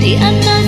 di atas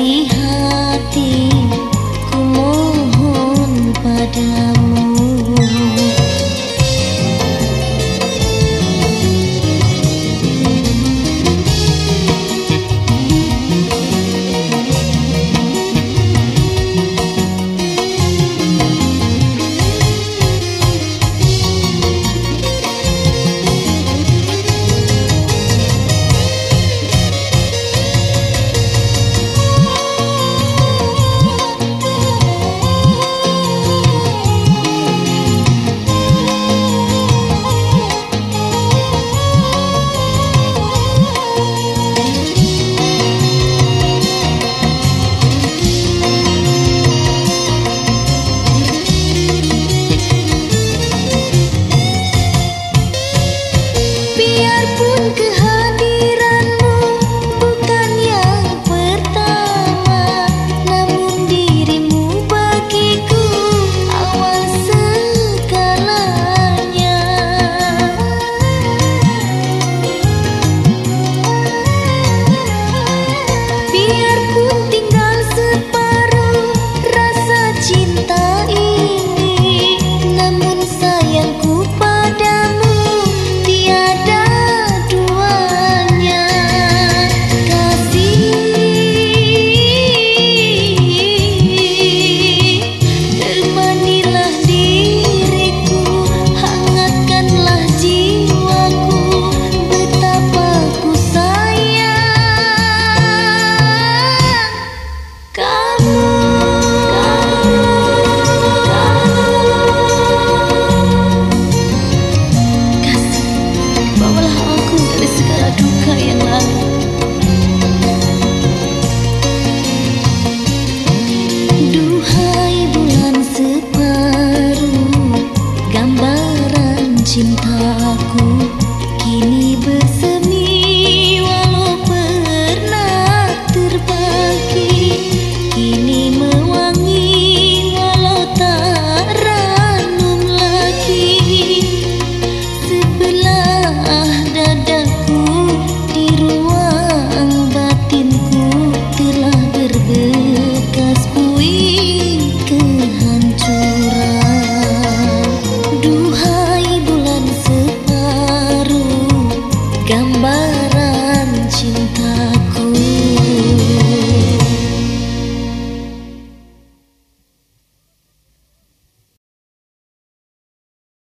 dari hati